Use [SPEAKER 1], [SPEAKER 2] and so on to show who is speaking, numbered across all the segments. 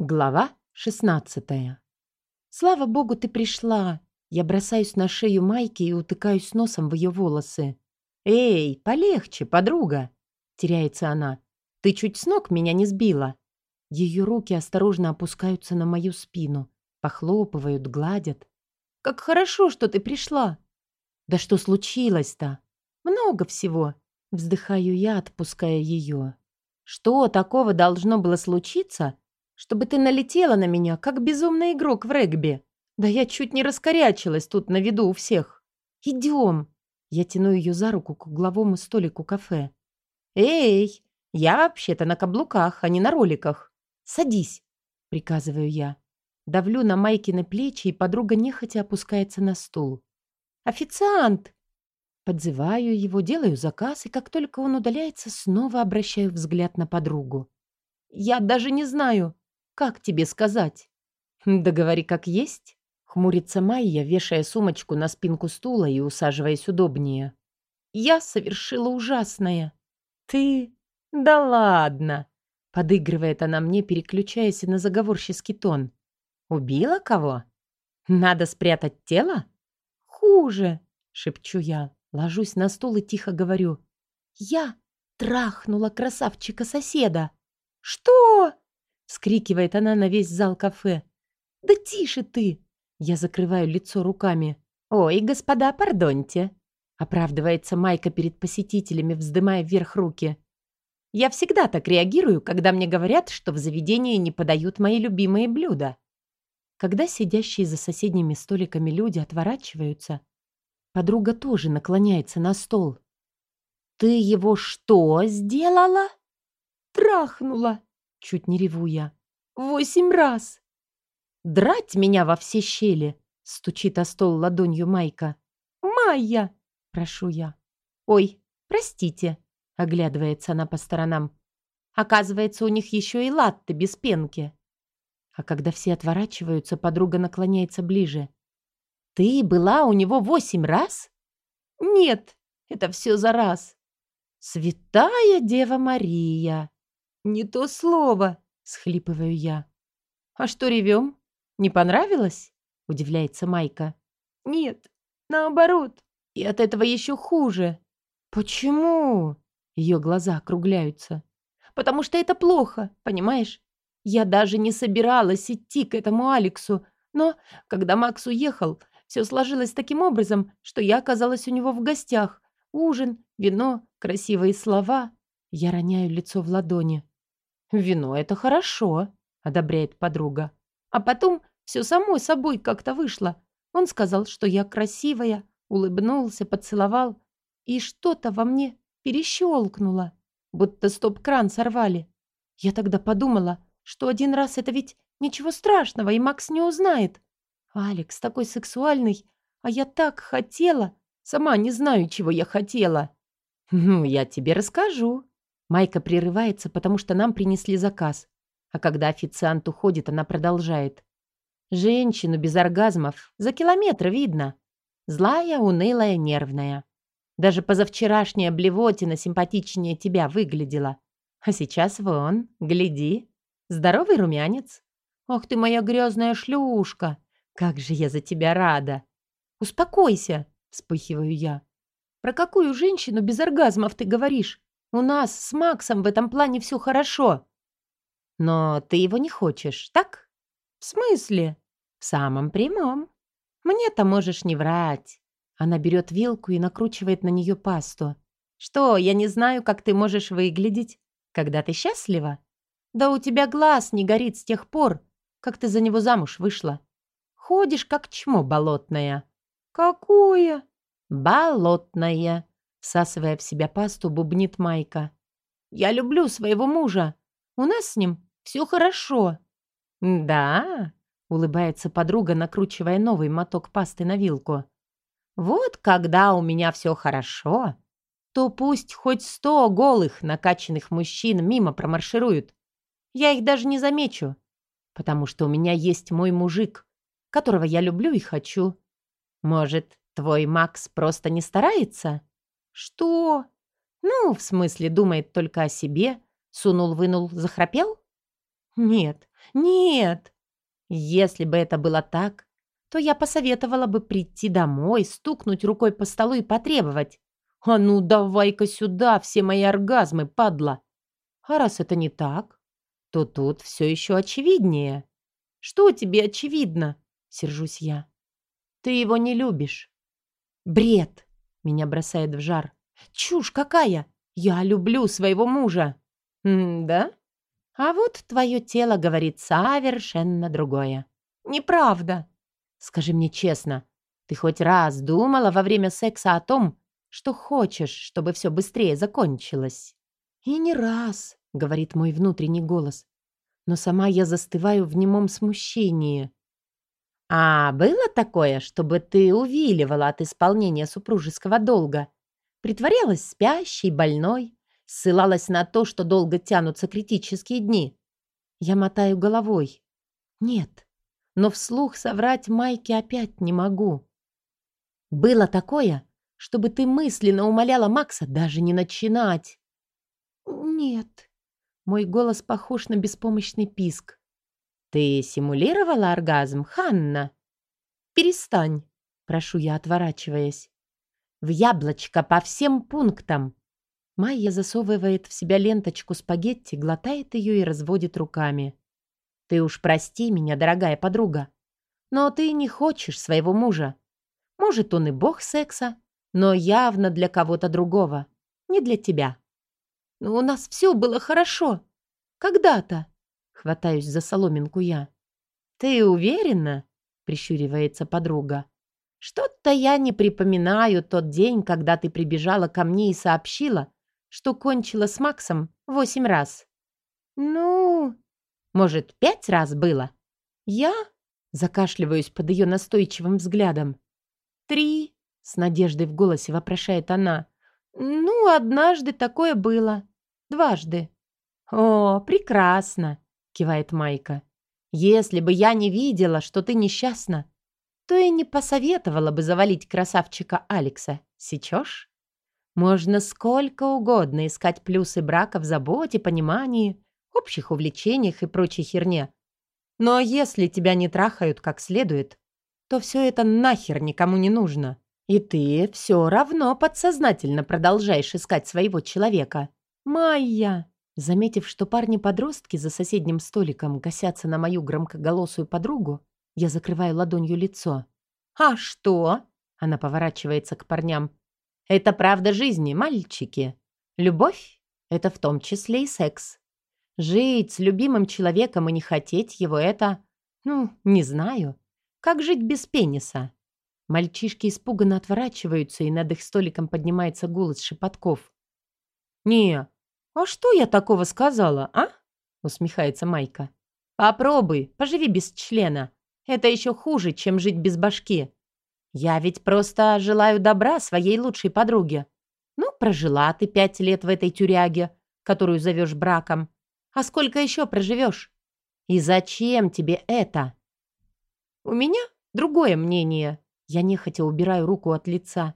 [SPEAKER 1] Глава 16 «Слава богу, ты пришла!» Я бросаюсь на шею Майки и утыкаюсь носом в ее волосы. «Эй, полегче, подруга!» Теряется она. «Ты чуть с ног меня не сбила!» Ее руки осторожно опускаются на мою спину, похлопывают, гладят. «Как хорошо, что ты пришла!» «Да что случилось-то?» «Много всего!» Вздыхаю я, отпуская ее. «Что такого должно было случиться?» Чтобы ты налетела на меня, как безумный игрок в регби. Да я чуть не раскорячилась тут на виду у всех. Идем. Я тяну ее за руку к угловому столику кафе. Эй, я вообще-то на каблуках, а не на роликах. Садись, приказываю я. Давлю на майки на плечи, и подруга нехотя опускается на стул. «Официант!» Подзываю его, делаю заказ, и как только он удаляется, снова обращаю взгляд на подругу. «Я даже не знаю, как тебе сказать? Да говори как есть. Хмурится Майя, вешая сумочку на спинку стула и усаживаясь удобнее. Я совершила ужасное. Ты... Да ладно. Подыгрывает она мне, переключаясь на заговорческий тон. Убила кого? Надо спрятать тело? Хуже, шепчу я. Ложусь на стул и тихо говорю. Я трахнула красавчика-соседа. Что? Скрикивает она на весь зал кафе. «Да тише ты!» Я закрываю лицо руками. «Ой, господа, пардоньте!» Оправдывается Майка перед посетителями, вздымая вверх руки. «Я всегда так реагирую, когда мне говорят, что в заведении не подают мои любимые блюда». Когда сидящие за соседними столиками люди отворачиваются, подруга тоже наклоняется на стол. «Ты его что сделала?» «Трахнула!» Чуть не реву я. «Восемь раз!» «Драть меня во все щели!» Стучит о стол ладонью Майка. «Майя!» Прошу я. «Ой, простите!» Оглядывается она по сторонам. Оказывается, у них еще и латте без пенки. А когда все отворачиваются, подруга наклоняется ближе. «Ты была у него восемь раз?» «Нет, это все за раз». «Святая Дева Мария!» «Не то слово!» — схлипываю я. «А что ревем? Не понравилось?» — удивляется Майка. «Нет, наоборот. И от этого еще хуже». «Почему?» — ее глаза округляются. «Потому что это плохо, понимаешь? Я даже не собиралась идти к этому Алексу, но, когда Макс уехал, все сложилось таким образом, что я оказалась у него в гостях. Ужин, вино, красивые слова. Я роняю лицо в ладони. «Вино — это хорошо», — одобряет подруга. А потом все само собой как-то вышло. Он сказал, что я красивая, улыбнулся, поцеловал. И что-то во мне перещелкнуло, будто стоп-кран сорвали. Я тогда подумала, что один раз это ведь ничего страшного, и Макс не узнает. Алекс такой сексуальный, а я так хотела. Сама не знаю, чего я хотела. Ну, я тебе расскажу, Майка прерывается, потому что нам принесли заказ. А когда официант уходит, она продолжает. Женщину без оргазмов за километр видно. Злая, унылая, нервная. Даже позавчерашняя блевотина симпатичнее тебя выглядела. А сейчас вон, гляди. Здоровый румянец. Ох ты моя грязная шлюшка. Как же я за тебя рада. Успокойся, вспыхиваю я. Про какую женщину без оргазмов ты говоришь? У нас с Максом в этом плане все хорошо. Но ты его не хочешь, так? В смысле? В самом прямом. Мне-то можешь не врать. Она берет вилку и накручивает на нее пасту. Что, я не знаю, как ты можешь выглядеть, когда ты счастлива? Да у тебя глаз не горит с тех пор, как ты за него замуж вышла. Ходишь, как чмо болотное. Какое? Болотное. Всасывая в себя пасту, бубнит Майка. «Я люблю своего мужа. У нас с ним все хорошо». «Да?» — улыбается подруга, накручивая новый моток пасты на вилку. «Вот когда у меня все хорошо, то пусть хоть сто голых накачанных мужчин мимо промаршируют. Я их даже не замечу, потому что у меня есть мой мужик, которого я люблю и хочу. Может, твой Макс просто не старается?» «Что?» «Ну, в смысле, думает только о себе. Сунул-вынул, захрапел?» «Нет, Нет. Если бы это было так, то я посоветовала бы прийти домой, стукнуть рукой по столу и потребовать. «А ну, давай-ка сюда все мои оргазмы, падла!» А раз это не так, то тут все еще очевиднее. «Что тебе очевидно?» — сержусь я. «Ты его не любишь». «Бред!» — меня бросает в жар. «Чушь какая! Я люблю своего мужа!» М «Да? А вот твое тело говорит совершенно другое». «Неправда!» «Скажи мне честно, ты хоть раз думала во время секса о том, что хочешь, чтобы все быстрее закончилось?» «И не раз», — говорит мой внутренний голос. Но сама я застываю в немом смущении. «А было такое, чтобы ты увиливала от исполнения супружеского долга? Притворялась спящей, больной, ссылалась на то, что долго тянутся критические дни?» Я мотаю головой. «Нет, но вслух соврать Майке опять не могу. Было такое, чтобы ты мысленно умоляла Макса даже не начинать?» «Нет». Мой голос похож на беспомощный писк. «Ты симулировала оргазм, Ханна?» «Перестань», — прошу я, отворачиваясь. «В яблочко по всем пунктам». Майя засовывает в себя ленточку спагетти, глотает ее и разводит руками. «Ты уж прости меня, дорогая подруга, но ты не хочешь своего мужа. Может, он и бог секса, но явно для кого-то другого, не для тебя». «Но у нас все было хорошо. Когда-то», — хватаюсь за соломинку я. «Ты уверена?» — прищуривается подруга. «Что-то я не припоминаю тот день, когда ты прибежала ко мне и сообщила, что кончила с Максом восемь раз». «Ну...» «Может, пять раз было?» «Я?» — закашливаюсь под ее настойчивым взглядом. «Три?» — с надеждой в голосе вопрошает она. «Ну, однажды такое было. Дважды». «О, прекрасно!» — кивает Майка. «Если бы я не видела, что ты несчастна, то и не посоветовала бы завалить красавчика Алекса. Сечешь? Можно сколько угодно искать плюсы брака в заботе, понимании, общих увлечениях и прочей херне. Но если тебя не трахают как следует, то все это нахер никому не нужно. И ты все равно подсознательно продолжаешь искать своего человека. Майя!» Заметив, что парни-подростки за соседним столиком гасятся на мою громкоголосую подругу, я закрываю ладонью лицо. «А что?» — она поворачивается к парням. «Это правда жизни, мальчики. Любовь — это в том числе и секс. Жить с любимым человеком и не хотеть его — это... Ну, не знаю. Как жить без пениса?» Мальчишки испуганно отворачиваются, и над их столиком поднимается голос шепотков. «Не, «А что я такого сказала, а?» — усмехается Майка. «Попробуй, поживи без члена. Это еще хуже, чем жить без башки. Я ведь просто желаю добра своей лучшей подруге. Ну, прожила ты пять лет в этой тюряге, которую зовешь браком. А сколько еще проживешь? И зачем тебе это?» «У меня другое мнение». Я нехотя убираю руку от лица.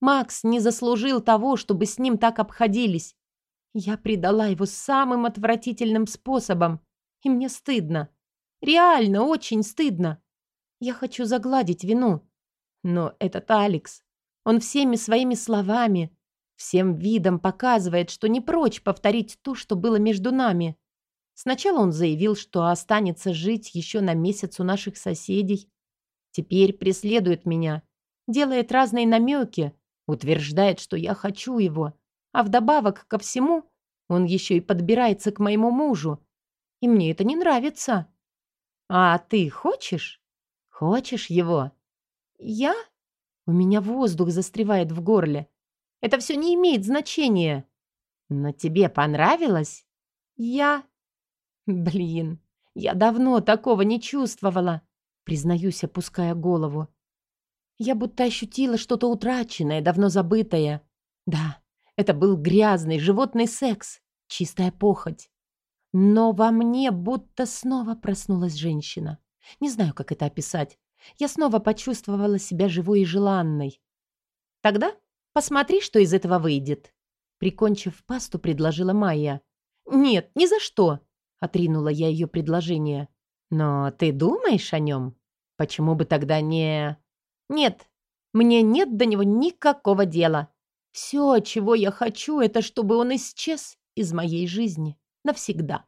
[SPEAKER 1] Макс не заслужил того, чтобы с ним так обходились. Я предала его самым отвратительным способом, и мне стыдно. Реально очень стыдно. Я хочу загладить вину. Но этот Алекс, он всеми своими словами, всем видом показывает, что не прочь повторить то, что было между нами. Сначала он заявил, что останется жить еще на месяц у наших соседей. Теперь преследует меня, делает разные намеки, утверждает, что я хочу его, а вдобавок ко всему, он еще и подбирается к моему мужу. И мне это не нравится. А ты хочешь? Хочешь его? Я? У меня воздух застревает в горле. Это все не имеет значения. Но тебе понравилось? Я... Блин, я давно такого не чувствовала. Признаюсь, опуская голову. Я будто ощутила что-то утраченное, давно забытое. Да, это был грязный животный секс, чистая похоть. Но во мне будто снова проснулась женщина. Не знаю, как это описать. Я снова почувствовала себя живой и желанной. Тогда посмотри, что из этого выйдет. Прикончив пасту, предложила Майя. «Нет, ни за что!» — отринула я ее предложение. Но ты думаешь о нем? Почему бы тогда не... Нет, мне нет до него никакого дела. Все, чего я хочу, это чтобы он исчез из моей жизни навсегда.